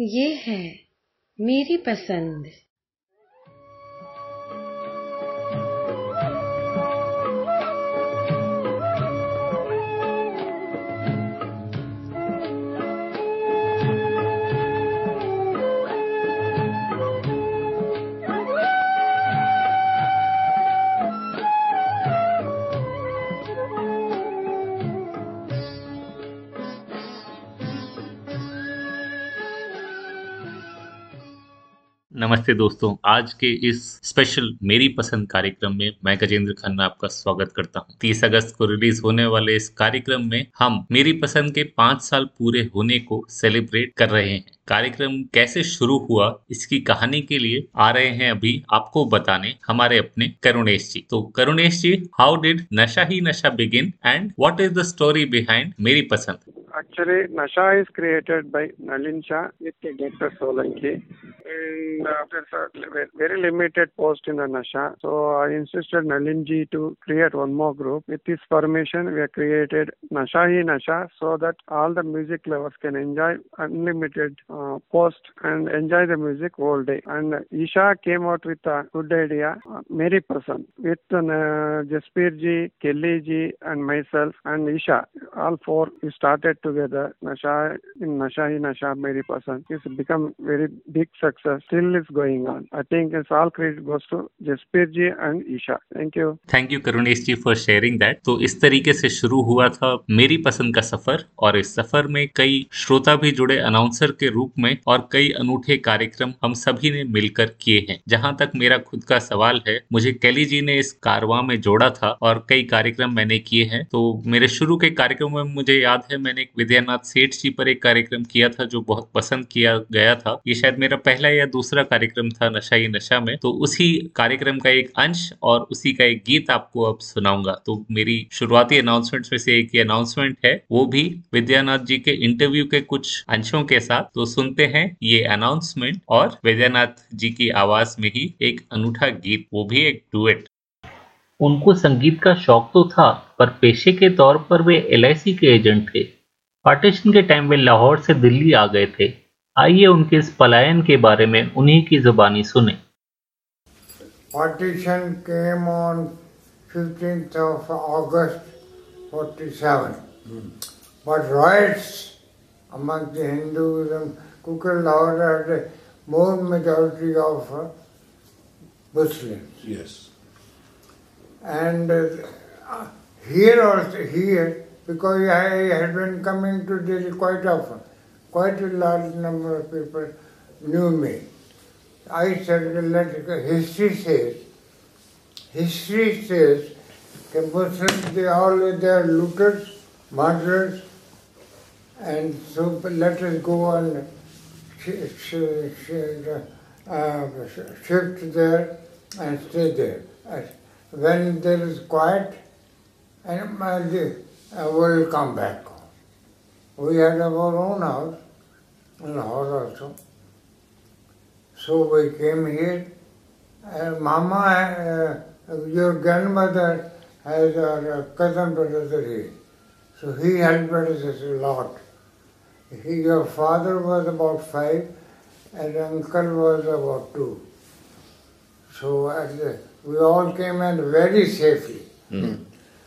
ये है मेरी पसंद। नमस्ते दोस्तों, आज के इस स्पेशल मेरी पसंद कार्यक्रम में मैं गजेंद्र खन्ना आपका स्वागत करता हूँ। 30 अगस्त को रिलीज़ होने वाले इस कार्यक्रम में हम मेरी पसंद के पाँच साल पूरे होने को सेलिब्रेट कर रहे हैं। कार्यक्रम कैसे शुरू हुआ, इसकी कहानी के लिए आ रहे हैं अभी आपको बताने हमारे अपने करुणेश जी। तो करुणेश जी हाउ डिड नशा ही नशा begin and what is the story behind मेरी पसंद? Actually, Nasha is created by Nalin Shah Dr. Solanki. And a very limited post in the Nasha. So I insisted Nalinji to create one more group. With his permission, we have created Nasha Hi Nasha so that all the music lovers can enjoy unlimited uh, post and enjoy the music all day. And Isha came out with a good idea, uh, Mary Person, with uh, Jaspir ji, Kelly ji, and myself and Isha. All four we started together. Nasha, in Nasha hi, Nasha Meri Pasand. It's become very big success. Still is going on. I think it's all credit goes to Jaspir ji and Isha. Thank you. Thank you Karunesh ji for sharing that तो इस तरीके से शुरू हुआ था मेरी पसंद का सफ़र और इस सफ़र में कई श्रोता भी जुड़े अनाउंसर के रूप में और कई अनूठे कार्यक्रम हम सभी ने मिलकर किए हैं जहाँ तक मेरा खुद का सवाल है, मुझे कैली जी ने इस कारवा में जोड़ा था और कई कार्यक्रम मैंने किए हैं तो मेरे शुरू के कार्यक्रम में मुझे याद है, मैंने एक विद्यानाथ सेठ जी पर एक कार्यक्रम किया था जो बहुत पसंद किया गया था। ये शायद मेरा पहला या दूसरा कार्यक्रम था नशा ही नशा में। तो उसी कार्यक्रम का एक अंश और उसी का एक गीत आपको अब सुनाऊँगा। तो मेरी शुरुआती अनाउंसमेंट में से एक अनाउंसमेंट है, वो भी विद्यानाथ जी के इंटरव्यू के कुछ अंशों के साथ। तो सुनते हैं ये अनाउंसमेंट और विद्यानाथ जी की आवाज़ में ही एक अनूठा गीत, वो भी एक डुएट उनको संगीत का शौक तो था, पर पेशे के तौर पर वे एलआईसी के एजेंट थे। पार्टीशन के टाइम में लाहौर से दिल्ली आ गए थे। आइए उनके इस पलायन के बारे में उन्हीं की जुबानी सुने। Partition came on fifteenth of August 47 but riots among the Hinduism क्योंकि Lahore more majority of Muslim and here और here because I had been coming to Delhi quite often. Quite a large number of people knew me. I said, let history says, history says that Muslims, they all they are looters, murderers, and so let us go and uh, shift there and stay there. When there is quiet, and uh, will come back. We had our own house Lahore also. So we came here. And Mama, uh, your grandmother has a cousin brother here. So he helped us a lot. He, your father was about five and uncle was about two. So the, we all came in very safely. Mm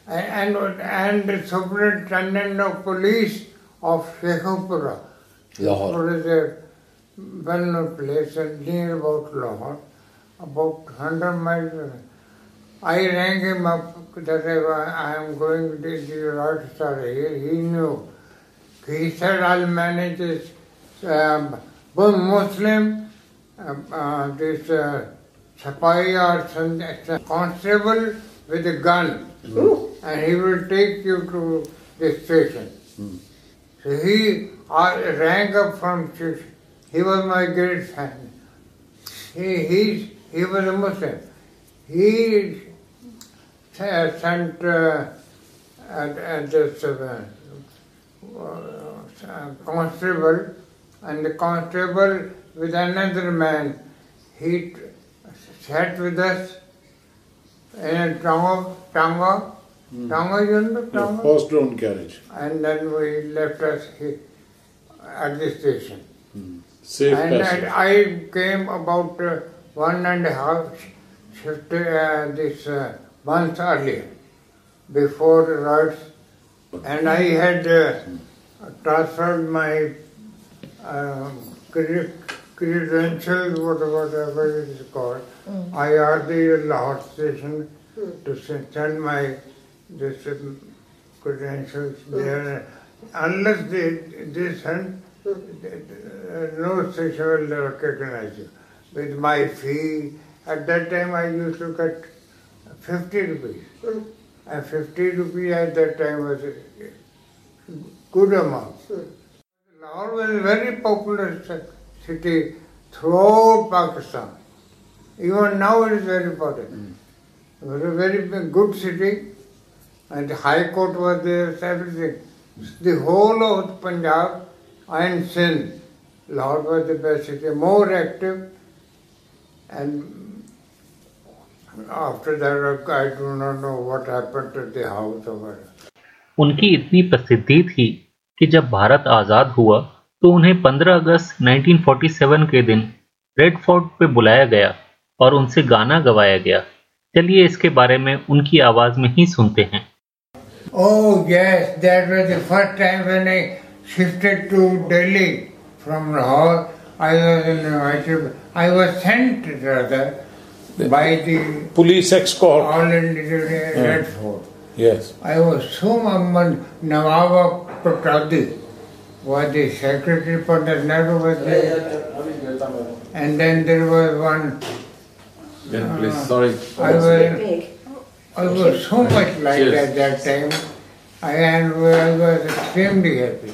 and, and, and Superintendent of Police of Shekhupura. Lahore is a well-known place near about Lahore, about 100 miles. I rang him up that I, I am going to the star here. He knew. He said, I'll manage this um, Muslim, uh, uh, this uh, or some, constable with a gun. Mm and he will take you to the station. Hmm. So he uh, rang up from church. He was my great fan. He, he, he was a Muslim. He sent uh, at, at this uh, uh, constable, and the constable with another man, he sat with us tanga, tanga Mm. Tanga, you know Tanga? Horse-drawn carriage. And then we left us here at the station. Mm. Safe and, and. I came about uh, one and a half shift uh, this uh, month earlier, before the riots, and I had uh, transferred my cre- credentials, whatever it is called. Mm. I asked the Lahore station hmm. to send my this um, credentials hmm. there. Unless they, they send, hmm. uh, no station will recognize you. With my fee, at that time I used to get 50 rupees. And 50 rupees at that time was a good amount. Lahore was a very popular city throughout Pakistan. Even now it is very important. Mm. It was a very good city and the High Court was there, everything. The whole of Punjab and Sindh, Lahore was the best city, more active and after that I do not know what happened to the house over. उनकी इतनी प्रसिद्धि थी कि जब भारत आज़ाद हुआ तो उन्हें 15 अगस्त 1947 के दिन रेड फोर्ट पे बुलाया गया और उनसे गाना गवाया गया चलिए इसके बारे में उनकी आवाज़ में ही सुनते हैं Oh yes, that was the first time when I shifted to Delhi from Lahore. I was invited. I was sent rather by the Police escort. All India Red Fort. Yes. I was so mumman Nawaba Protadi was the secretary for the Nehru was there. And then there was one Yeah, please, sorry. I was, I was so much like at that time. And I was extremely happy.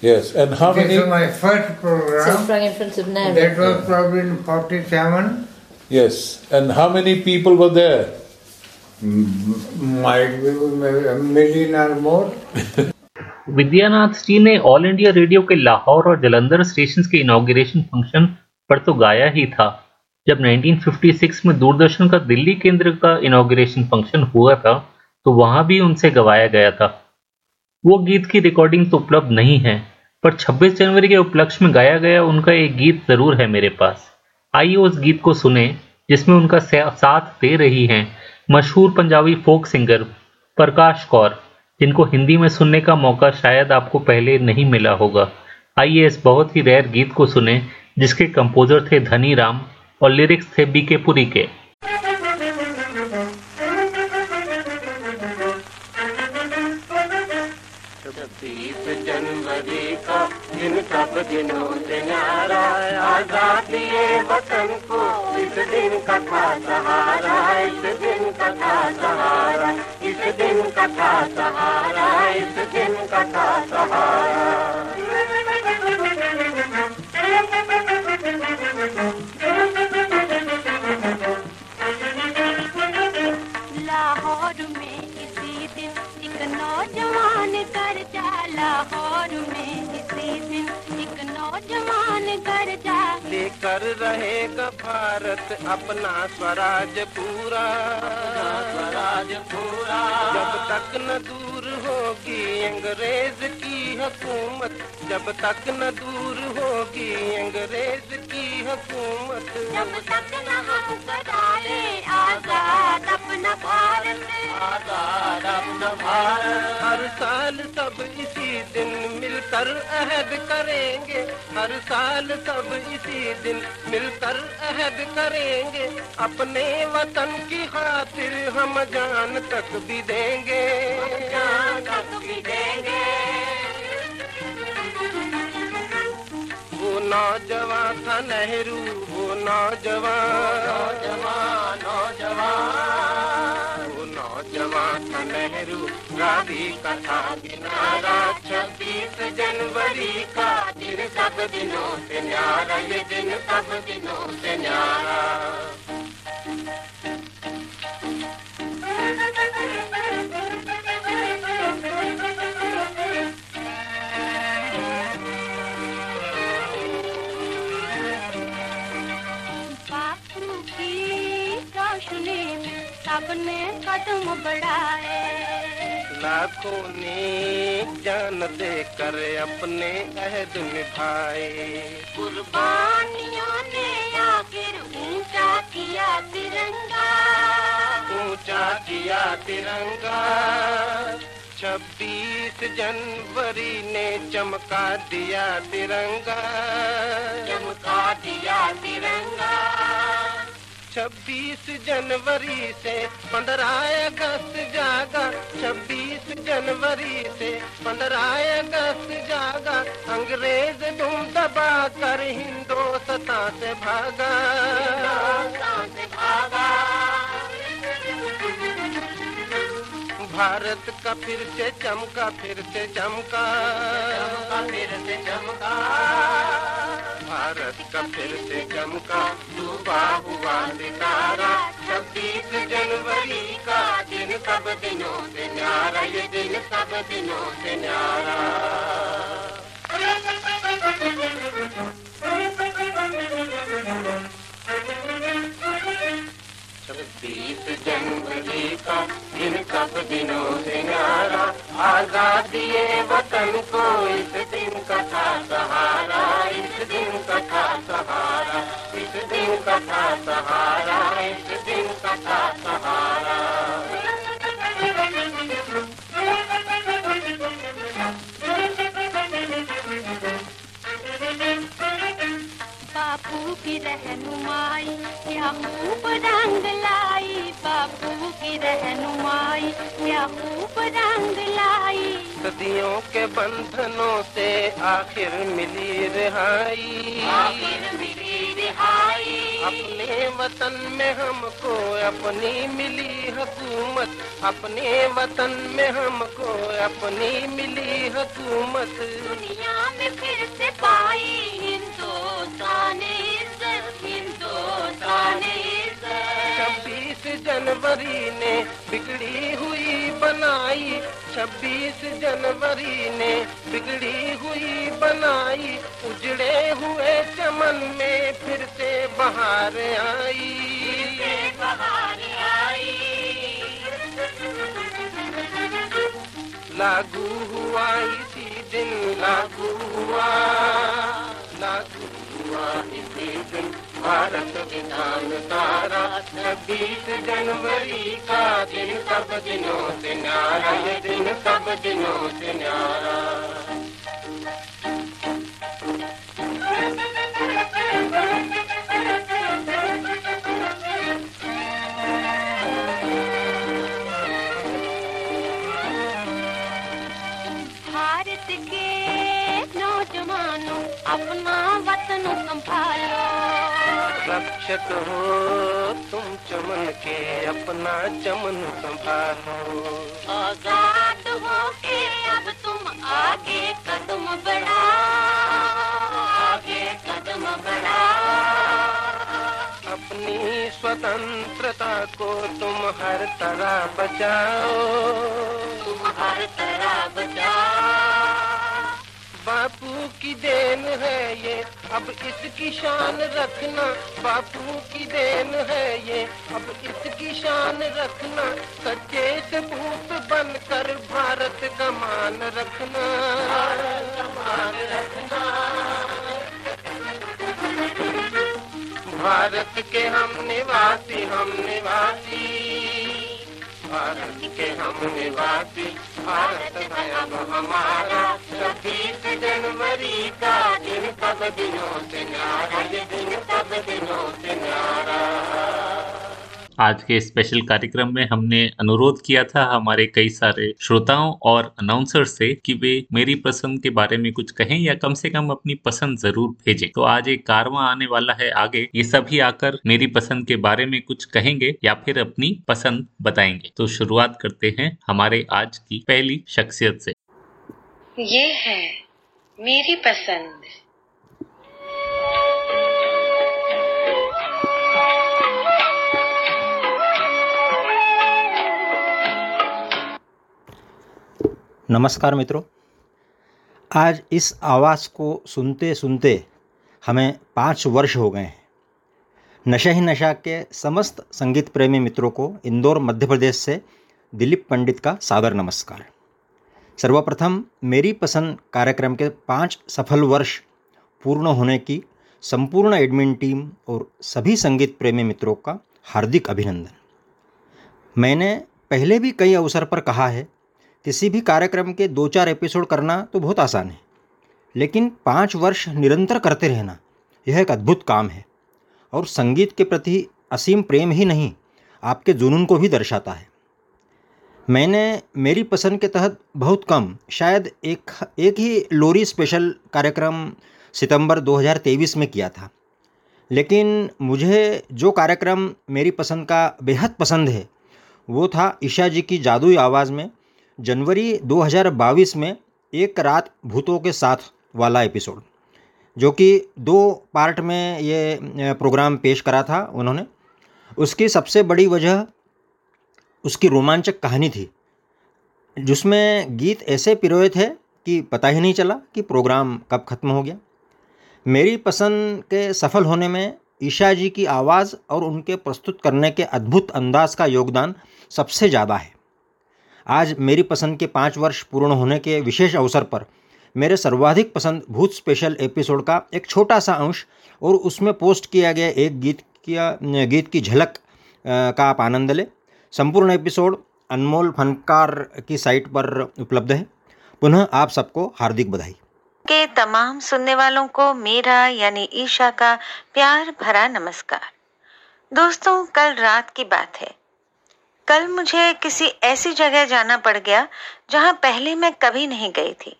Yes. And how this many? was my first So program. sprung in front of Nehru. That was probably in 47. Yes. And how many people were there? Might be a million or more. Vidyanath जी ने all India radio के लाहौर और Jalandhar station के inauguration function पर तो गाया ही था जब 1956 में दूरदर्शन का दिल्ली केंद्र का इनॉग्रेशन फ़ंक्शन हुआ था तो वहाँ भी उनसे गवाया गया था। वो गीत की रिकॉर्डिंग तो उपलब्ध नहीं है, पर 26 जनवरी के उपलक्ष्य में गाया गया उनका एक गीत ज़रूर है मेरे पास। आइए उस गीत को सुने, जिसमें उनका साथ दे रही हैं मशहूर पंजाबी फोक सिंगर प्रकाश कौर, जिनको हिंदी में सुनने का मौका शायद आपको पहले नहीं मिला होगा। आइए इस बहुत ही रेयर गीत को सुने, जिसके कंपोजर थे धनी राम। और लिरिक्स थे बी के पुरी के। जनवरी का दिन सब इस दिन का सहारा, इस दिन का सहारा, इस दिन का सहारा, इस दिन का था लाहौर लाहौर में इसी दिन एक नौजवान कर जा लेकर रहेगा भारत अपना स्वराज पूरा। स्वराज पूरा। जब तक न दूर होगी अंग्रेज़ की हुकूमत। जब तक न दूर होगी अंग्रेज़ की हुकूमत। जब तक न हम कराए आज़ाद अपना भारत। आज़ाद अपना भारत। हर साल सब इसी दिन मिलकर अहद करेंगे। हर साल सब इसी दिन मिलकर अहद करेंगे। अपने वतन की खातिर हम जान तक भी देंगे। जान तक भी वो नौजवान था नेहरू वो नौजवान। नौजवान नौजवान। वो नौजवान था नेहरू गांधी का था किनारा। छब्बीस जनवरी का दिन सब दिनों से न्यारा ये दिन सब दिनों से न्यारा। सबने कदम बढ़ाए। लाखों ने जान दे कर अपने अहद निभाए। कुर्बानियों ने आखिर ऊँचा किया तिरंगा। ऊँचा किया तिरंगा। छब्बीस जनवरी ने चमका दिया तिरंगा। चमका दिया तिरंगा। छब्बीस जनवरी से पंद्रह अगस्त जागा। छब्बीस जनवरी से पंद्रह अगस्त जागा। अंग्रेज़ धूम दबा कर हिंदोस्तां सता से भागा। भारत का फिर से चमका, फिर से चमका, फिर से चमका। भारत का फिर से चमका, डूबा हुआ सितारा। छब्बीस जनवरी का दिन, सब दिनों से न्यारा, ये दिन सब दिनों से न्यारा। छब्बीस जनवरी का दिन, सब दिनों से न्यारा। आज़ादी को इस दिन कथा सहारा इस दिन कथा सहारा इस दिन कथा सहारा इस दिन कथा सहारा बापू की रहनुमाई क्या खूब रंग लाई बापू की रहनुमाई क्या खूब रंग लाई। सदियों के बंधनों से आखिर मिली रिहाई। आखिर मिली रिहाई। अपने वतन में हमको अपनी मिली हुकूमत। अपने वतन में हमको अपनी मिली हुकूमत। दुनिया में फिर से पाई छब्बीस जनवरी ने बिगड़ी हुई बनाई छब्बीस जनवरी ने बिगड़ी हुई बनाई उजड़े हुए चमन में फिर से बहार आई। आई। लागू हुआ इसी दिन लागू हुआ लागू दिन भारत विधान तारा छब्बीस जनवरी का दिन, सब दिनों से न्यारा ये दिन सब दिनों से न्यारा अपना रक्षक हो तुम चमन के अपना चमन संभालो। आज़ाद हो के अब तुम आगे कदम बढ़ाओ आगे कदम बढ़ाओ। अपनी स्वतंत्रता को तुम हर तरह बचाओ। तुम हर तरह बचाओ। बापू की देन है ये। अब इसकी शान रखना, बापू की देन है ये। अब इसकी शान रखना, सच्चे सपूत बनकर भारत का मान रखना मान रखना। भारत के हम निवासी हम निवासी। भारत के हम निवासी। भारत है। हमारा छब्बीस जनवरी का दिन कब दिनों से न्यारा ये दिन कब दिनों से न्यारा आज के स्पेशल कार्यक्रम में हमने अनुरोध किया था हमारे कई सारे श्रोताओं और अनाउंसर से कि वे मेरी पसंद के बारे में कुछ कहें या कम से कम अपनी पसंद ज़रूर भेजें। तो आज एक कारवा आने वाला है आगे। ये सभी आकर मेरी पसंद के बारे में कुछ कहेंगे या फिर अपनी पसंद बताएँगे। तो शुरुआत करते हैं हमारे आज की पहली शख्सियत से। ये है मेरी पसंद। नमस्कार मित्रों। आज इस आवाज़ को सुनते सुनते हमें पाँच वर्ष हो गए हैं। नशा ही नशा के समस्त संगीत प्रेमी मित्रों को इंदौर, मध्य प्रदेश से दिलीप पंडित का सादर नमस्कार। सर्वप्रथम मेरी पसंद कार्यक्रम के पाँच सफल वर्ष पूर्ण होने की संपूर्ण एडमिन टीम और सभी संगीत प्रेमी मित्रों का हार्दिक अभिनंदन। मैंने पहले भी कई अवसर पर कहा है किसी भी कार्यक्रम के दो चार एपिसोड करना तो बहुत आसान है। लेकिन पाँच वर्ष निरंतर करते रहना, यह एक अद्भुत काम है। और संगीत के प्रति असीम प्रेम ही नहीं, आपके जुनून को भी दर्शाता है। मैंने मेरी पसंद के तहत बहुत कम, शायद एक एक ही लोरी स्पेशल कार्यक्रम सितंबर 2023 में किया था। लेकिन मुझे जो कार्यक्रम मेरी पसंद का बेहद पसंद है, वो था ईशा जी की जादुई आवाज़ में जनवरी 2022 में एक रात भूतों के साथ वाला एपिसोड, जो कि दो पार्ट में ये प्रोग्राम पेश करा था उन्होंने। उसकी सबसे बड़ी वजह उसकी रोमांचक कहानी थी, जिसमें गीत ऐसे पिरोए थे कि पता ही नहीं चला कि प्रोग्राम कब ख़त्म हो गया। मेरी पसंद के सफल होने में ईशा जी की आवाज़ और उनके प्रस्तुत करने के अद्भुत अंदाज का योगदान सबसे ज़्यादा है। आज मेरी पसंद के पाँच वर्ष पूर्ण होने के विशेष अवसर पर मेरे सर्वाधिक पसंद भूत स्पेशल एपिसोड का एक छोटा सा अंश और उसमें पोस्ट किया गया एक गीत किया, गीत की झलक का आप आनंद लें। संपूर्ण एपिसोड अनमोल फनकार की साइट पर उपलब्ध है। पुनः आप सबको हार्दिक बधाई। के तमाम सुनने वालों को मेरा यानी ईशा का प्यार भरा नमस्कार। दोस्तों, कल रात की बात है। कल मुझे किसी ऐसी जगह जाना पड़ गया जहाँ पहले मैं कभी नहीं गई थी।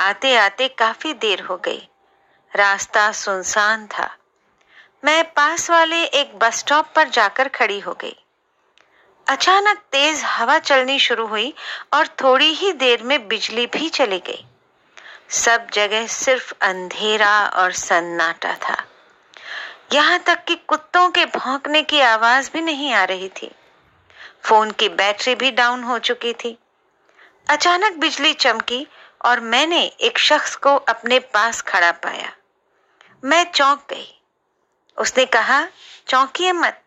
आते आते काफ़ी देर हो गई। रास्ता सुनसान था। मैं पास वाले एक बस स्टॉप पर जाकर खड़ी हो गई। अचानक तेज हवा चलनी शुरू हुई और थोड़ी ही देर में बिजली भी चली गई। सब जगह सिर्फ़ अंधेरा और सन्नाटा था। यहाँ तक कि कुत्तों के भौंकने की आवाज़ भी नहीं आ रही थी। फ़ोन की बैटरी भी डाउन हो चुकी थी। अचानक बिजली चमकी और मैंने एक शख्स को अपने पास खड़ा पाया। मैं चौंक गई। उसने कहा, चौंकिए मत।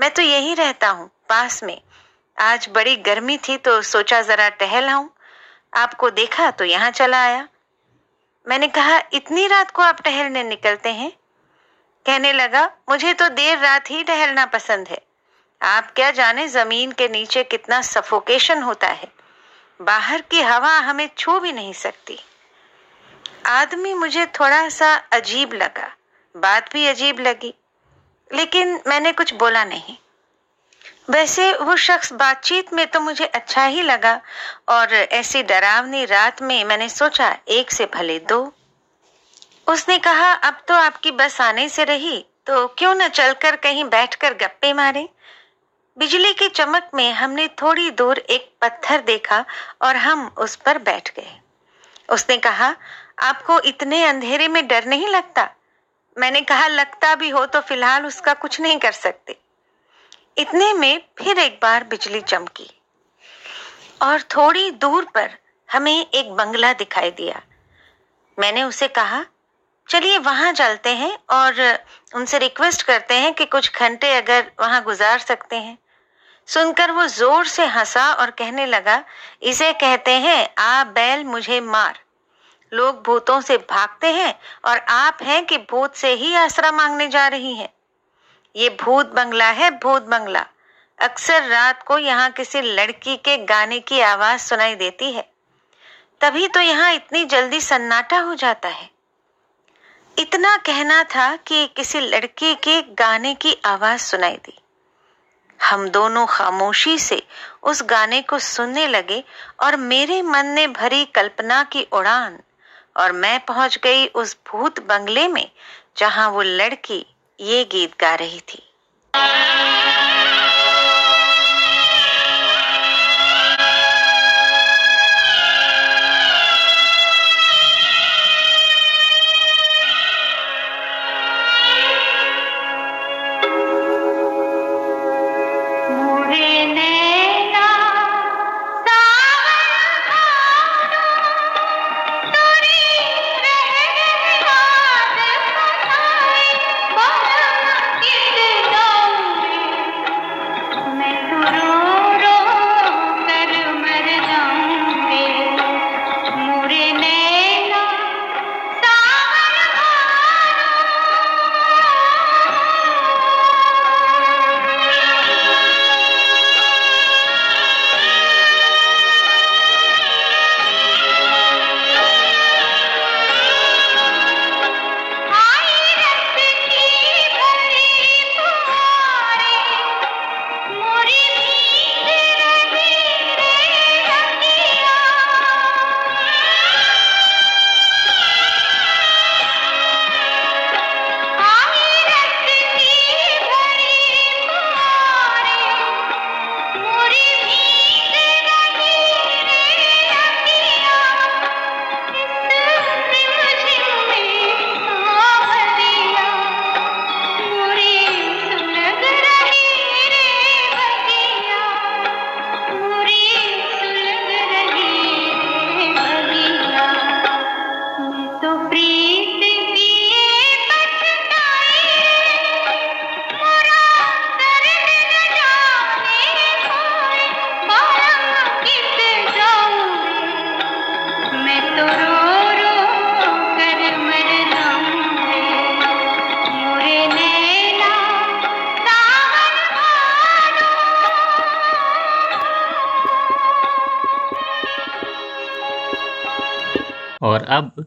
मैं तो यहीं रहता हूँ, पास में। आज बड़ी गर्मी थी तो सोचा जरा टहल आऊँ। आपको देखा तो यहाँ चला आया। मैंने कहा, इतनी रात को आप टहलने निकलते हैं? कहने लगा, मुझे तो देर रात ही टहलना पसंद है। आप क्या जाने ज़मीन के नीचे कितना सफोकेशन होता है? बाहर की हवा हमें छू भी नहीं सकती। आदमी मुझे थोड़ा सा अजीब लगा। बात भी अजीब लगी, लेकिन मैंने कुछ बोला नहीं। वैसे वो शख्स बातचीत में तो मुझे अच्छा ही लगा, और ऐसी डरावनी रात में मैंने सोचा, एक से भले दो। उसने कहा, अब तो आपकी बस आने से रही तो क्यों न चलकर कहीं बैठकर गप्पे मारें? बिजली की चमक में हमने थोड़ी दूर एक पत्थर देखा और हम उस पर बैठ गए। उसने कहा, आपको इतने अंधेरे में डर नहीं लगता? मैंने कहा, लगता भी हो तो फ़िलहाल उसका कुछ नहीं कर सकते। इतने में फिर एक बार बिजली चमकी और थोड़ी दूर पर हमें एक बंगला दिखाई दिया। मैंने उसे कहा, चलिए वहाँ चलते हैं और उनसे रिक्वेस्ट करते हैं कि कुछ घंटे अगर वहाँ गुजार सकते हैं। सुनकर वो ज़ोर से हंसा और कहने लगा, इसे कहते हैं, आ बैल मुझे मार। लोग भूतों से भागते हैं और आप हैं कि भूत से ही आसरा मांगने जा रही हैं। ये भूत बंगला है, भूत बंगला। अक्सर रात को यहाँ किसी लड़की के गाने की आवाज़ सुनाई देती है। तभी तो यहाँ इतनी जल्दी सन्नाटा हो जाता है। इतना कहना था कि किसी लड़की के गाने की आवाज़ सुनाई दी। हम दोनों खामोशी से उस गाने को सुनने लगे और मेरे मन ने भरी कल्पना की उड़ान और मैं पहुँच गई उस भूत बंगले में जहाँ वो लड़की ये गीत गा रही थी।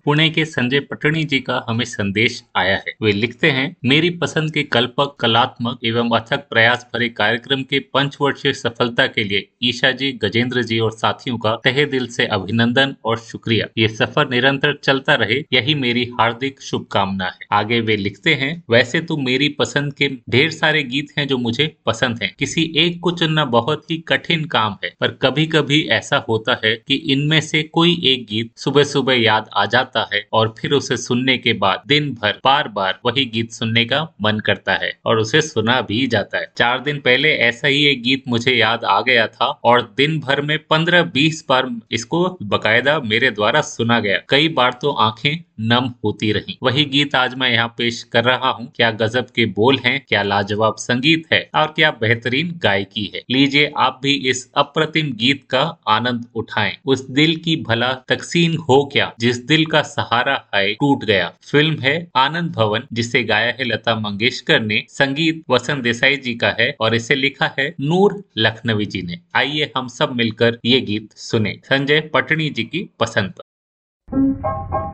पुणे के संजय पटनी जी का हमें संदेश आया है। वे लिखते हैं, मेरी पसंद के कल्पक, कलात्मक एवं अथक प्रयास भरे कार्यक्रम के पंचवर्षीय सफलता के लिए ईशा जी, गजेंद्र जी और साथियों का तहे दिल से अभिनंदन और शुक्रिया। ये सफ़र निरंतर चलता रहे, यही मेरी हार्दिक शुभकामना है। आगे वे लिखते हैं, वैसे तो मेरी पसंद के ढेर सारे गीत हैं जो मुझे पसंद हैं। किसी एक को चुनना बहुत ही कठिन काम है, पर कभी कभी ऐसा होता है कि इनमें से कोई एक गीत सुबह सुबह याद आ जाता है और फिर उसे सुनने के बाद दिन भर बार बार वही गीत सुनने का मन करता है और उसे सुना भी जाता है। चार दिन पहले ऐसा ही एक गीत मुझे याद आ गया था और दिन भर में पंद्रह बीस बार इसको बकायदा मेरे द्वारा सुना गया। कई बार तो आँखें नम होती रही। वही गीत आज मैं यहाँ पेश कर रहा हूँ। क्या गजब के बोल हैं, क्या लाजवाब संगीत है और क्या बेहतरीन गायकी है। लीजिए आप भी इस अप्रतिम गीत का आनंद उठाएँ। उस दिल की भला तकसीन हो क्या? जिस दिल का सहारा है टूट गया। फ़िल्म है आनंद भवन, जिसे गाया है लता मंगेशकर ने। संगीत वसंत देसाई जी का है और इसे लिखा है नूर लखनवी जी ने। आइए हम सब मिलकर ये गीत सुने। संजय पटनी जी की पसंद पर।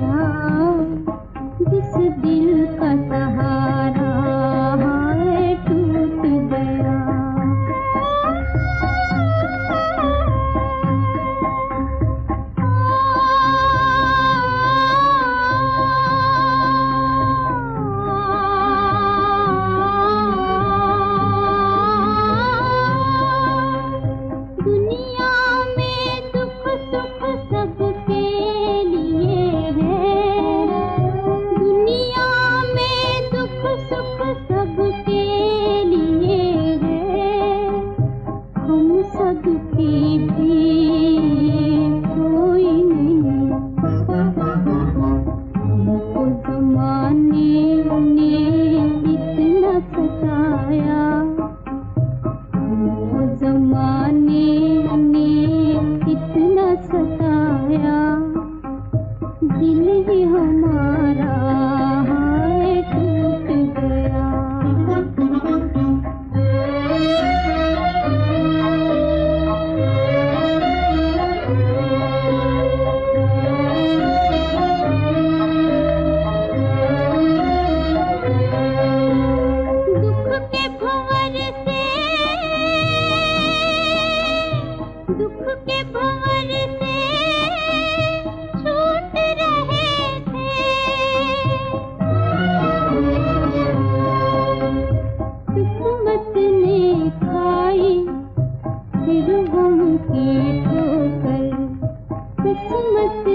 हो किस्मत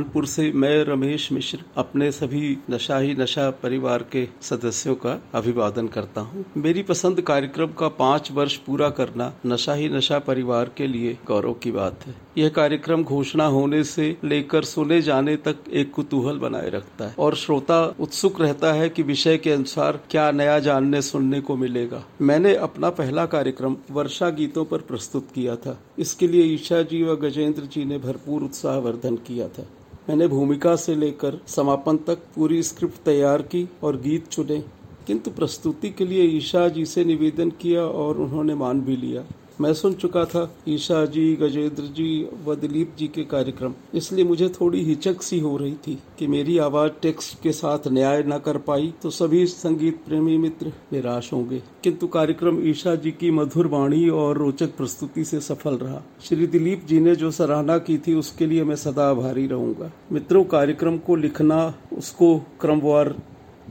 कानपुर से मैं रमेश मिश्र अपने सभी नशा ही नशा परिवार के सदस्यों का अभिवादन करता हूँ। मेरी पसंद कार्यक्रम का पाँच वर्ष पूरा करना नशा ही नशा परिवार के लिए गौरव की बात है। यह कार्यक्रम घोषणा होने से लेकर सुने जाने तक एक कुतूहल बनाए रखता है और श्रोता उत्सुक रहता है कि विषय के अनुसार क्या नया जानने सुनने को मिलेगा। मैंने अपना पहला कार्यक्रम वर्षा गीतों पर प्रस्तुत किया था। इसके लिए ईशा जी व गजेंद्र जी ने भरपूर उत्साहवर्धन किया था। मैंने भूमिका से लेकर समापन तक पूरी स्क्रिप्ट तैयार की और गीत चुने। किंतु प्रस्तुति के लिए ईशा जी से निवेदन किया और उन्होंने मान भी लिया। मैं सुन चुका था ईशा जी, गजेंद्र जी व दिलीप जी के कार्यक्रम। इसलिए मुझे थोड़ी हिचक सी हो रही थी कि मेरी आवाज़ टेक्स्ट के साथ न्याय न कर पाई तो सभी संगीत प्रेमी मित्र निराश होंगे। किंतु कार्यक्रम ईशा जी की मधुर वाणी और रोचक प्रस्तुति से सफल रहा। श्री दिलीप जी ने जो सराहना की थी, उसके लिए मैं सदा आभारी रहूँगा। मित्रों, कार्यक्रम को लिखना, उसको क्रमवार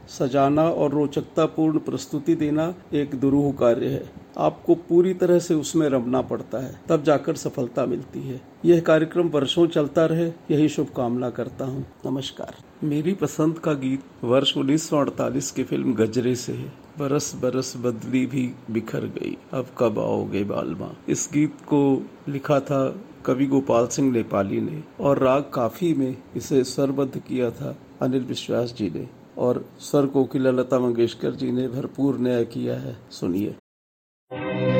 सजाना और रोचकता पूर्ण प्रस्तुति देना एक दुरूह कार्य है। आपको पूरी तरह से उसमें रमना पड़ता है, तब जाकर सफलता मिलती है। यह कार्यक्रम वर्षों चलता रहे, यही शुभकामना करता हूँ। नमस्कार। मेरी पसंद का गीत वर्ष 1948 की फ़िल्म गजरे से है। बरस बरस बदली भी बिखर गई, अब कब आओगे बालमा? इस गीत को लिखा था कवि गोपाल सिंह नेपाली ने, और राग काफ़ी में इसे स्वरबद्ध किया था अनिल विश्वास जी ने, और स्वर कोकिला लता मंगेशकर जी ने भरपूर न्याय किया है। सुनिए। Thank you.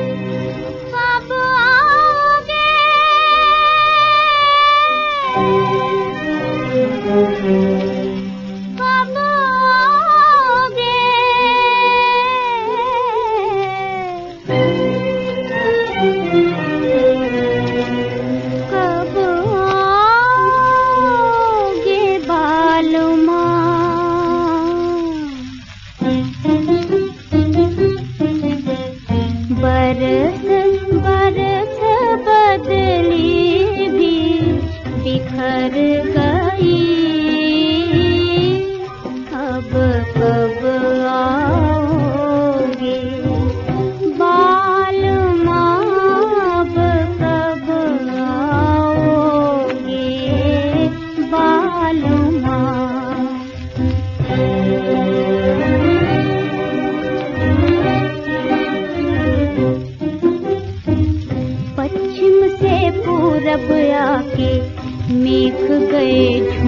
रब आके मेख गए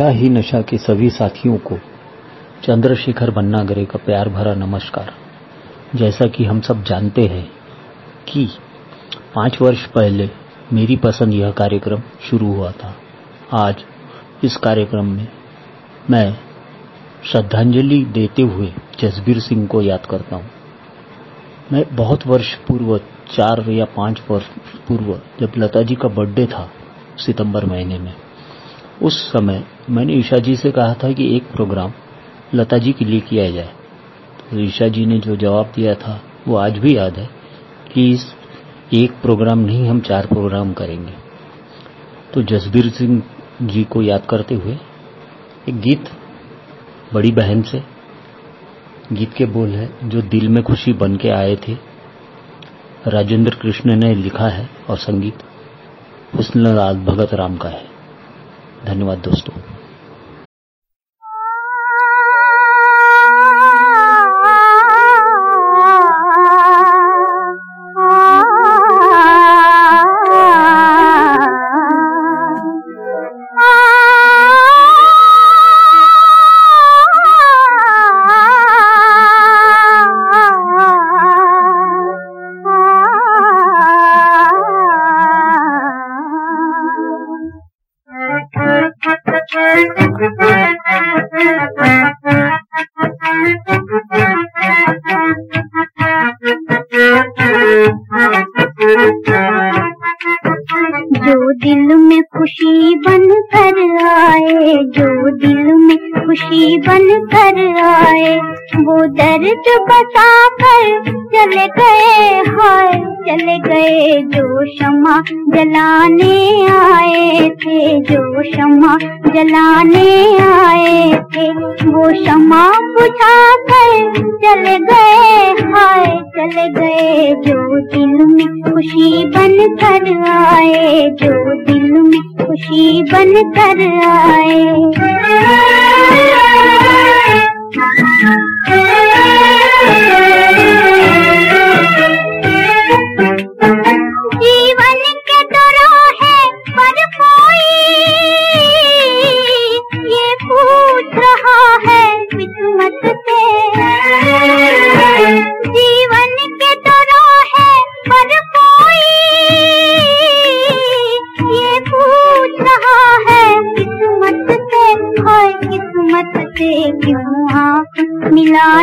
नशा ही नशा के सभी साथियों को चंद्रशेखर भन्नागरे का प्यार भरा नमस्कार। जैसा कि हम सब जानते हैं कि पाँच वर्ष पहले मेरी पसंद यह कार्यक्रम शुरू हुआ था। आज इस कार्यक्रम में मैं श्रद्धांजलि देते हुए जसबीर सिंह को याद करता हूँ। मैं बहुत वर्ष पूर्व, चार या पाँच वर्ष पूर्व, जब लता जी का बर्थडे था सितंबर महीने में उस समय मैंने ईशा जी से कहा था कि एक प्रोग्राम लता जी के लिए किया जाए। तो ईशा जी ने जो जवाब दिया था, वो आज भी याद है कि इस एक प्रोग्राम नहीं, हम चार प्रोग्राम करेंगे। तो जसबीर सिंह जी को याद करते हुए एक गीत बड़ी बहन से, गीत के बोल है, जो दिल में खुशी बन के आए थे। राजेंद्र कृष्ण ने लिखा है और संगीत हुस्नलाल भगत राम का है। धन्यवाद दोस्तों।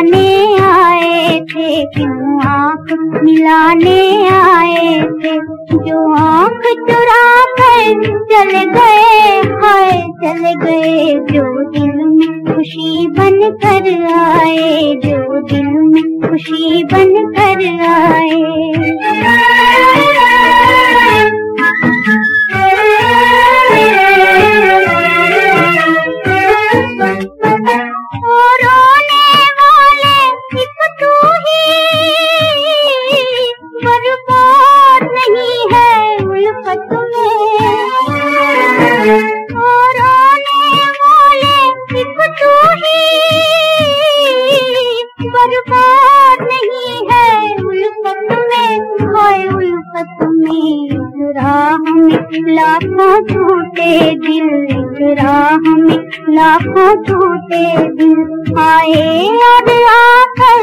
मिलाने आए थे, क्यों आँख मिलाने आए थे? जो आँख चुरा कर चल गए, हाय चल गए, जो दिल में खुशी बन कर आए, जो दिल में खुशी बन कर आए। तू ही बर्बाद नहीं है उल्फत में, और आने वाले सिर्फ़ तू तो ही बर्बाद नहीं है उल्फत में तो होए उल्फत में। राह में लाखों छोटे दिल राह में लाखों छोटे दिल। आए और आकर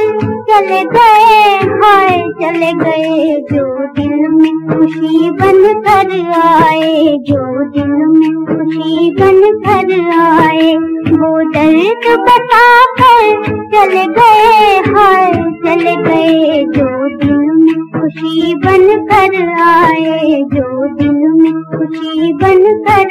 चले गए, हाय चले गए जो दिल में खुशी बन कर आए, जो दिल में खुशी बन कर आए। वो दर्द बता कर चले गए, हाय चले गए जो दिल में खुशी बन कर आए। बन कर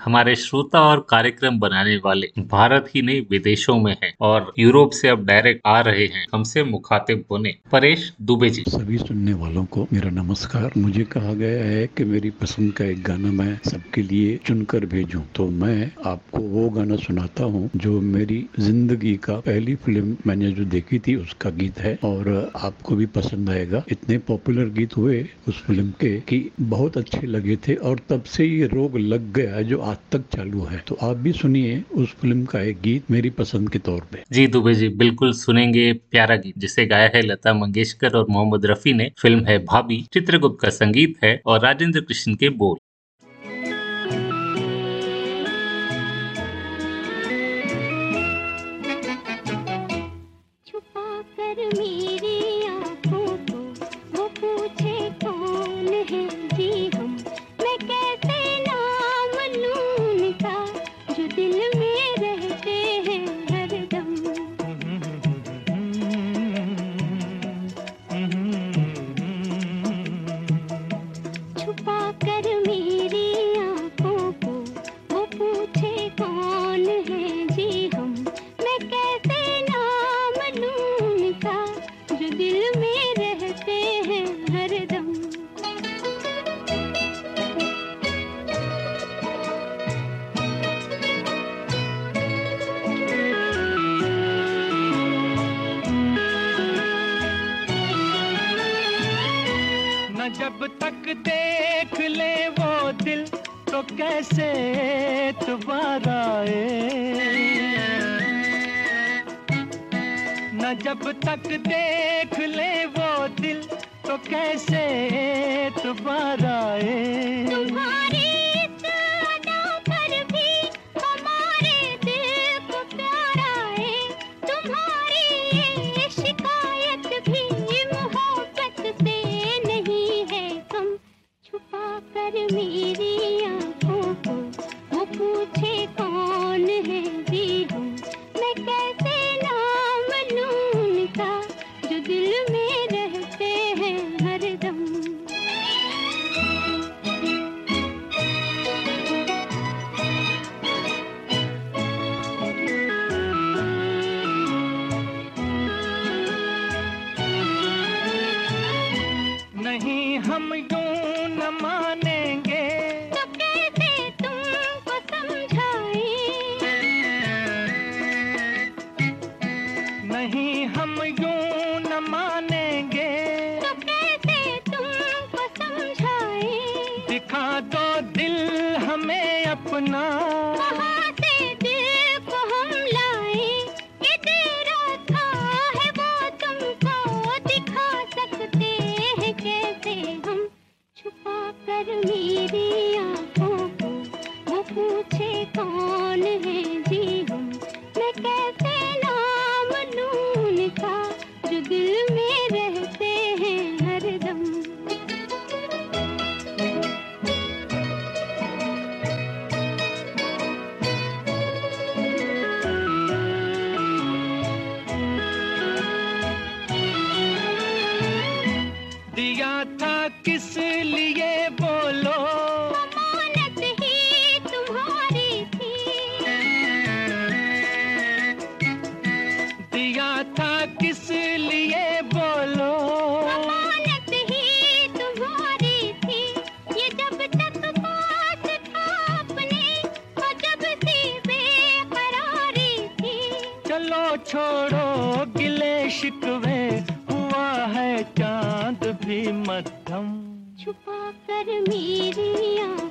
हमारे श्रोता और कार्यक्रम बनाने वाले भारत ही नहीं, विदेशों में हैं और यूरोप से अब डायरेक्ट आ रहे हैं। हमसे मुखातिब होने परेश दुबे जी। सभी सुनने वालों को मेरा नमस्कार। मुझे कहा गया है कि मेरी पसंद का एक गाना मैं सबके लिए चुनकर भेजूं। तो मैं आपको वो गाना सुनाता हूँ जो मेरी ज़िंदगी का पहली फ़िल्म मैंने जो देखी थी, उसका गीत है और आपको भी पसंद आएगा। इतने पॉपुलर गीत हुए उस फ़िल्म के कि बहुत अच्छे लगे थे और तब से ये रोग लग गया जो आज तक चालू है। तो आप भी सुनिए उस फ़िल्म का एक गीत मेरी पसंद के तौर पे। जी दुबे जी, बिल्कुल सुनेंगे प्यारा गीत, जिसे गाया है लता मंगेशकर और मोहम्मद रफी ने। फ़िल्म है भाभी, चित्रगुप्त का संगीत है और राजेंद्र कृष्ण के बोल। था किस लिए बोलो मध्यम। छुपा कर मेरी आँखों।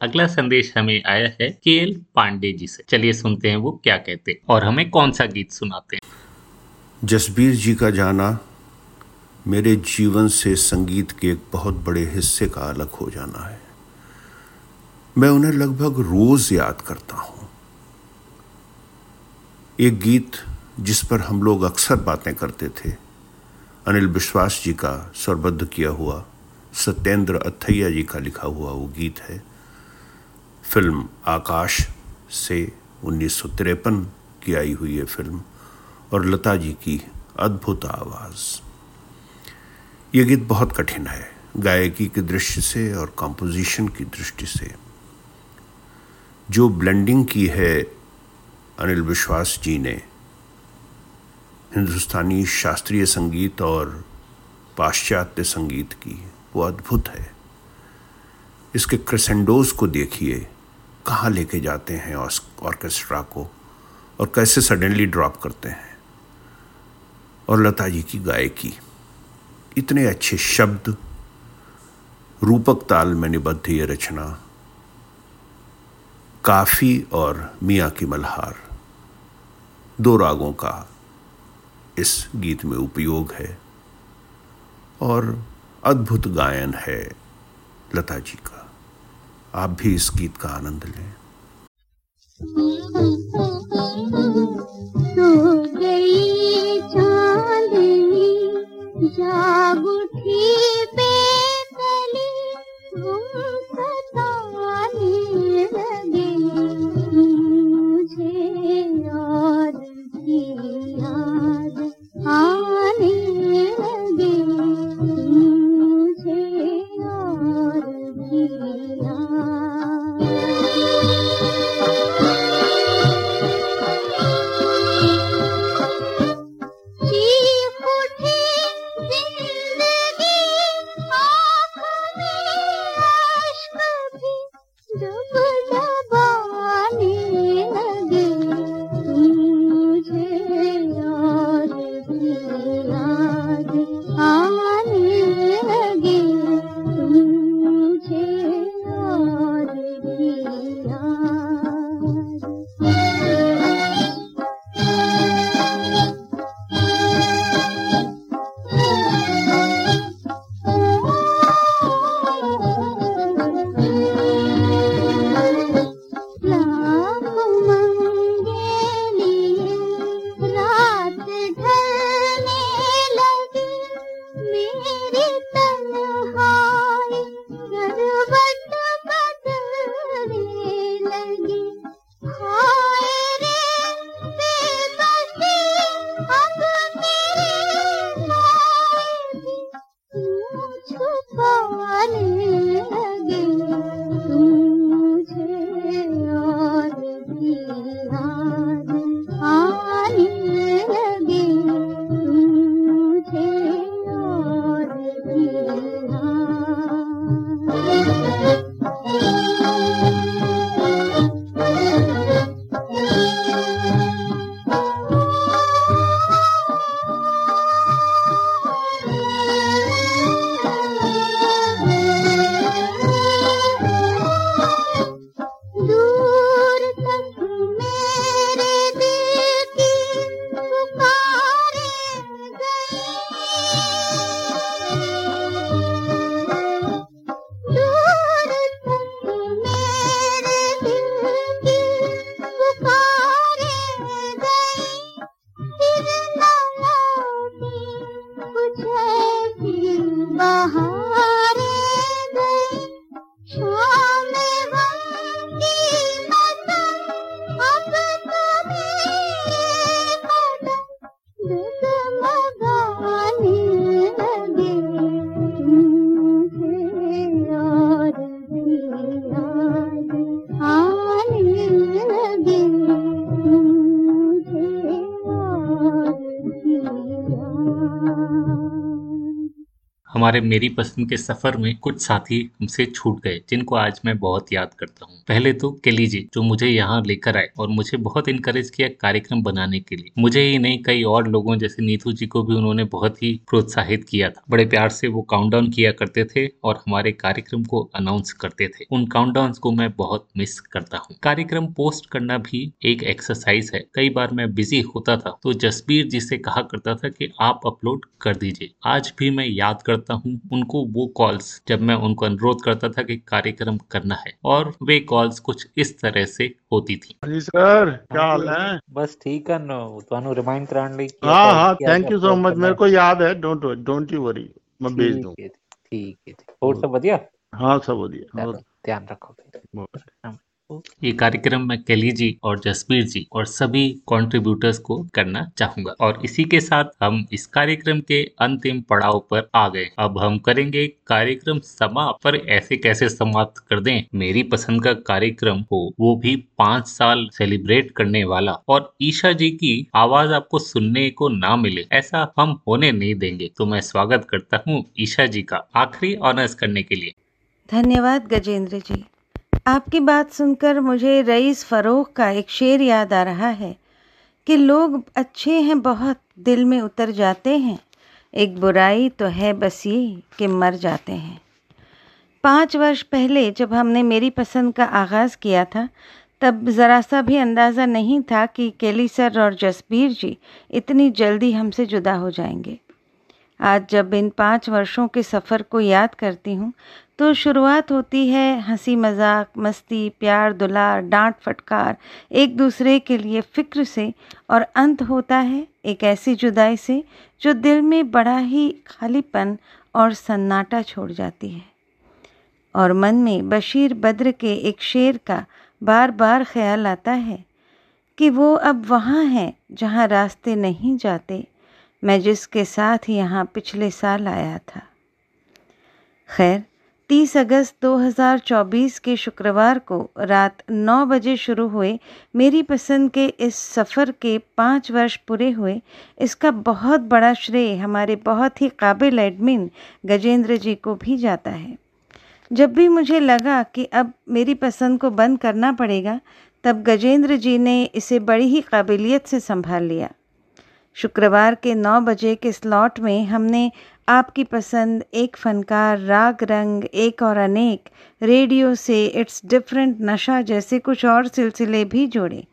अगला संदेश हमें आया है के पांडे जी से। चलिए सुनते हैं वो क्या कहते हैं और हमें कौन सा गीत सुनाते हैं। जसबीर जी का जाना मेरे जीवन से संगीत के एक बहुत बड़े हिस्से का अलग हो जाना है। मैं उन्हें लगभग रोज याद करता हूँ। एक गीत जिस पर हम लोग अक्सर बातें करते थे, अनिल विश्वास जी का स्वरबद्ध किया हुआ, सत्येंद्र अथैया जी का लिखा हुआ वो गीत है। फ़िल्म आकाश से उन्नीस सौ तिरपन की आई हुई है फ़िल्म और लता जी की अद्भुत आवाज़। ये गीत बहुत कठिन है, गायकी की दृष्टि से और कंपोजिशन की दृष्टि से। जो ब्लेंडिंग की है अनिल विश्वास जी ने, हिंदुस्तानी शास्त्रीय संगीत और पाश्चात्य संगीत की, वो अद्भुत है। इसके क्रेसेंडोज को देखिए। कहाँ लेके जाते हैं ऑर्केस्ट्रा को? और कैसे सडनली ड्रॉप करते हैं? और लता जी की गायकी। इतने अच्छे शब्द, रूपक ताल में निबद्ध ये रचना, काफ़ी और मियाँ की मल्हार। दो रागों का इस गीत में उपयोग है। और अद्भुत गायन है लता जी का। आप भी इस गीत का आनंद लें। सो गई चांदनी जाग उठी बेकली गुम सताने लगे मुझे और भी याद आने हमारे मेरी पसंद के सफ़र में कुछ साथी हमसे छूट गए, जिनको आज मैं बहुत याद करता हूँ। पहले तो केली जी जो मुझे यहाँ लेकर आए और मुझे बहुत इनकरेज किया कार्यक्रम बनाने के लिए। मुझे ही नहीं, कई और लोगों जैसे नीतू जी को भी उन्होंने बहुत ही प्रोत्साहित किया था। बड़े प्यार से वो काउंटडाउन किया करते थे और हमारे कार्यक्रम को अनाउंस करते थे। उन काउंटडाउन को मैं बहुत मिस करता हूँ। कार्यक्रम पोस्ट करना भी एक एक्सरसाइज है। कई बार मैं बिज़ी होता था तो जसबीर जी से कहा करता था कि आप अपलोड कर दीजिए। आज भी मैं याद करता हूँ उनको वो कॉल्स जब मैं उनको अनुरोध करता था कि कार्यक्रम करना है और वे कॉल्स कुछ इस तरह से होती थी सर क्या हाल है बस ठीक है ਤੁਹਾਨੂੰ ਰਿਮਾਈਂਡ ਕਰਾਉਣ ਲਈ हाँ हाँ थैंक यू सो मच मेरे को याद है डोंट डोंट यू वरी मैं भेज दूँ ठीक है ਹੋਰ ਸਭ ਵਧੀਆ हाँ सब बढ़िया ध्यान रखो ये कार्यक्रम मैं कैली जी और जसबीर जी और सभी कंट्रीब्यूटर्स को करना चाहूँगा। और इसी के साथ हम इस कार्यक्रम के अंतिम पड़ाव पर आ गए। अब हम करेंगे कार्यक्रम समाप्त। पर ऐसे कैसे समाप्त कर दें? मेरी पसंद का कार्यक्रम हो, वो भी पाँच साल सेलिब्रेट करने वाला। और ईशा जी की आवाज़ आपको सुनने को ना मिले, ऐसा हम होने नहीं देंगे। तो मैं स्वागत करता हूँ ईशा जी का आखिरी ऑनर्स करने के लिए। धन्यवाद गजेंद्र जी। आपकी बात सुनकर मुझे रईस फरोख का एक शेर याद आ रहा है कि लोग अच्छे हैं बहुत, दिल में उतर जाते हैं। एक बुराई तो है बस ये कि मर जाते हैं। पाँच वर्ष पहले जब हमने मेरी पसंद का आगाज़ किया था, तब ज़रा सा भी अंदाज़ा नहीं था कि केली सर और जसबीर जी इतनी जल्दी हमसे जुदा हो जाएँगे। आज जब इन पाँच वर्षों के सफ़र को याद करती हूँ तो शुरुआत होती है हँसी मज़ाक, मस्ती, प्यार, दुलार, डांट, फटकार, एक दूसरे के लिए फ़िक्र से, और अंत होता है एक ऐसी जुदाई से, जो दिल में बड़ा ही खालीपन और सन्नाटा छोड़ जाती है। और मन में बशीर बद्र के एक शेर का बार बार ख्याल आता है कि वो अब वहाँ है, जहाँ रास्ते नहीं जाते। मैं जिसके साथ यहाँ पिछले साल आया था। खैर 30 अगस्त 2024 के शुक्रवार को रात 9 बजे शुरू हुए मेरी पसंद के इस सफ़र के पाँच वर्ष पूरे हुए। इसका बहुत बड़ा श्रेय हमारे बहुत ही काबिल एडमिन गजेंद्र जी को भी जाता है। जब भी मुझे लगा कि अब मेरी पसंद को बंद करना पड़ेगा, तब गजेंद्र जी ने इसे बड़ी ही काबिलियत से संभाल लिया। शुक्रवार के 9 बजे के स्लॉट में हमने आपकी पसंद एक फनकार, राग रंग एक और अनेक, रेडियो से इट्स डिफरेंट, नशा जैसे कुछ और सिलसिले भी जोड़े।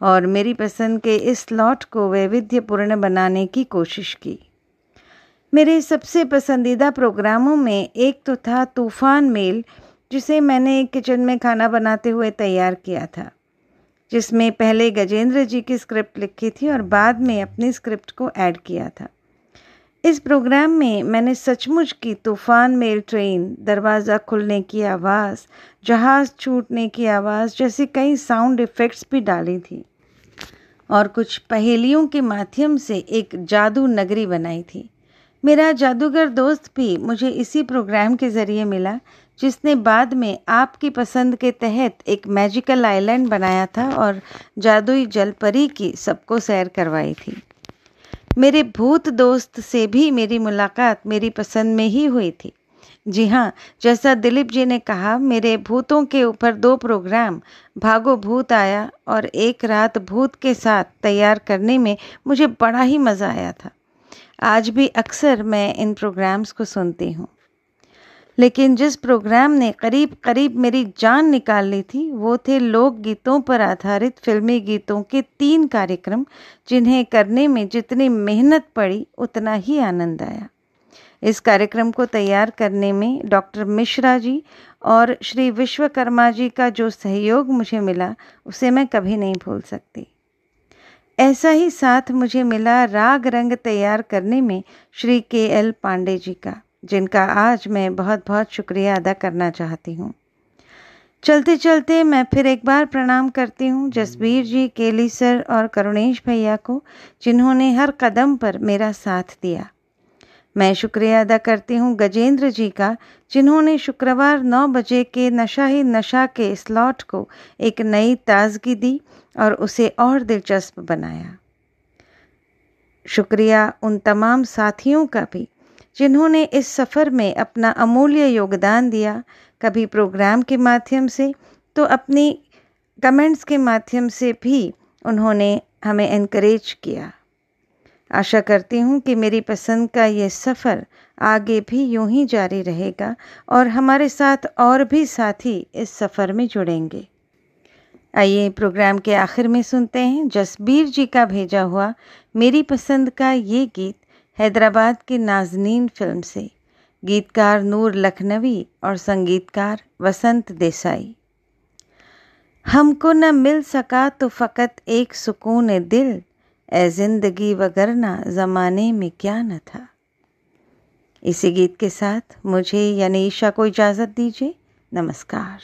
और मेरी पसंद के इस स्लॉट को वैविध्यपूर्ण बनाने की कोशिश की। मेरे सबसे पसंदीदा प्रोग्रामों में एक तो था तूफ़ान मेल, जिसे मैंने किचन में खाना बनाते हुए तैयार किया था, जिसमें पहले गजेंद्र जी की स्क्रिप्ट लिखी थी और बाद में अपनी स्क्रिप्ट को ऐड किया था। इस प्रोग्राम में मैंने सचमुच की तूफ़ान मेल ट्रेन, दरवाज़ा खुलने की आवाज़, जहाज़ छूटने की आवाज़ जैसे कई साउंड इफ़ेक्ट्स भी डाली थी और कुछ पहेलियों के माध्यम से एक जादू नगरी बनाई थी। मेरा जादूगर दोस्त भी मुझे इसी प्रोग्राम के ज़रिए मिला, जिसने बाद में आपकी पसंद के तहत एक मैजिकल आइलैंड बनाया था और जादुई जलपरी की सबको सैर करवाई थी। मेरे भूत दोस्त से भी मेरी मुलाकात मेरी पसंद में ही हुई थी। जी हाँ जैसा दिलीप जी ने कहा, मेरे भूतों के ऊपर दो प्रोग्राम, भागो भूत आया और एक रात भूत के साथ तैयार करने में मुझे बड़ा ही मज़ा आया था। आज भी अक्सर मैं इन प्रोग्राम्स को सुनती हूँ। लेकिन जिस प्रोग्राम ने करीब करीब मेरी जान निकाल ली थी, वो थे लोक गीतों पर आधारित फिल्मी गीतों के तीन कार्यक्रम, जिन्हें करने में जितनी मेहनत पड़ी, उतना ही आनंद आया। इस कार्यक्रम को तैयार करने में डॉक्टर मिश्रा जी और श्री विश्वकर्मा जी का जो सहयोग मुझे मिला, उसे मैं कभी नहीं भूल सकती। ऐसा ही साथ मुझे मिला राग रंग तैयार करने में श्री के एल पांडे जी का। जिनका आज मैं बहुत बहुत शुक्रिया अदा करना चाहती हूँ। चलते चलते मैं फिर एक बार प्रणाम करती हूँ जसबीर जी, केली सर और करुणेश भैया को, जिन्होंने हर कदम पर मेरा साथ दिया। मैं शुक्रिया अदा करती हूँ गजेंद्र जी का, जिन्होंने शुक्रवार 9 बजे के नशा ही नशा के स्लॉट को एक नई ताजगी दी और उसे और दिलचस्प बनाया। शुक्रिया उन तमाम साथियों का भी। जिन्होंने इस सफ़र में अपना अमूल्य योगदान दिया कभी प्रोग्राम के माध्यम से तो अपनी कमेंट्स के माध्यम से भी उन्होंने हमें इनक्रेज किया। आशा करती हूँ कि मेरी पसंद का ये सफ़र आगे भी यूँ ही जारी रहेगा और हमारे साथ और भी साथी इस सफ़र में जुड़ेंगे। आइए प्रोग्राम के आखिर में सुनते हैं। जसबीर जी का भेजा हुआ मेरी पसंद का ये गीत हैदराबाद की नाजनीन फ़िल्म से, गीतकार नूर लखनवी और संगीतकार वसंत देसाई। हमको न मिल सका तो फ़कत एक सुकून दिल ए ज़िंदगी वगरना ज़माने में क्या न था। इसी गीत के साथ मुझे यानी ईशा को इजाज़त दीजिए। नमस्कार।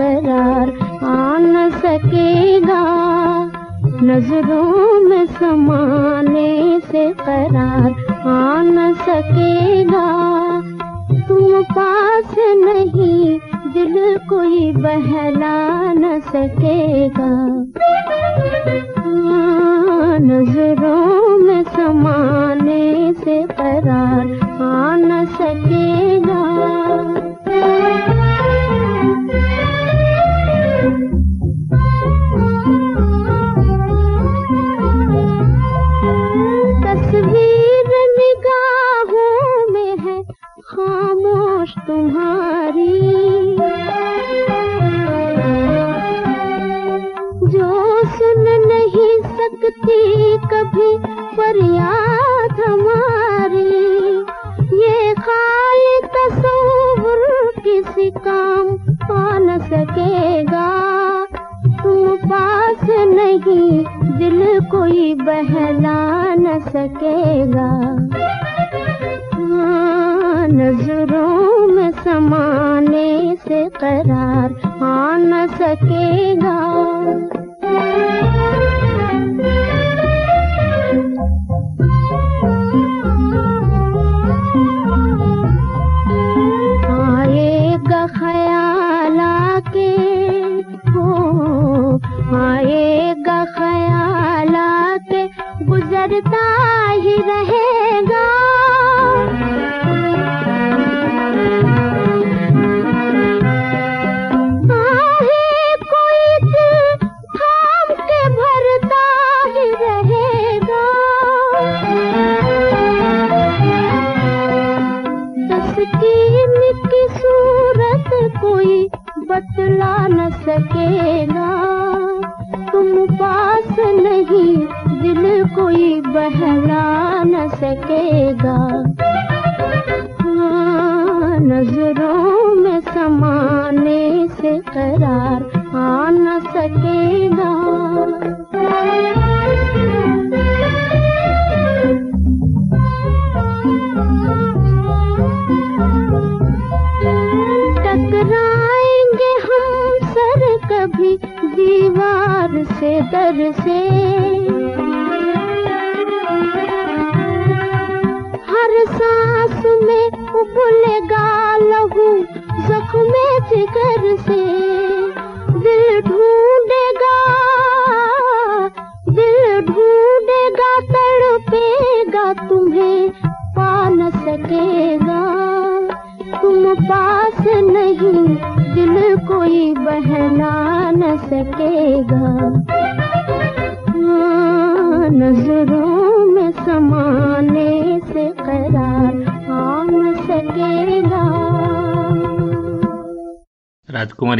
करार आ न सकेगा। नज़रों में समाने से करार आ न सकेगा। तुम पास नहीं, दिल कोई बहला न सकेगा। नज़रों में समाने से करार आ न सकेगा। फरियाद हमारी ये खाली तस्वुर किसी काम आ न सकेगा। तुम पास नहीं दिल कोई बहला न सकेगा। हाँ, नज़रों में समाने से करार आ न सकेगा।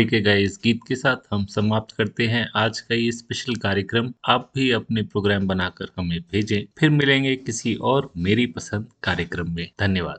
राजकुमारी के गाए इस गीत के साथ हम समाप्त करते हैं। आज का ये स्पेशल कार्यक्रम आप भी अपने प्रोग्राम बनाकर हमें भेजें। फिर मिलेंगे किसी और मेरी पसंद कार्यक्रम में। धन्यवाद।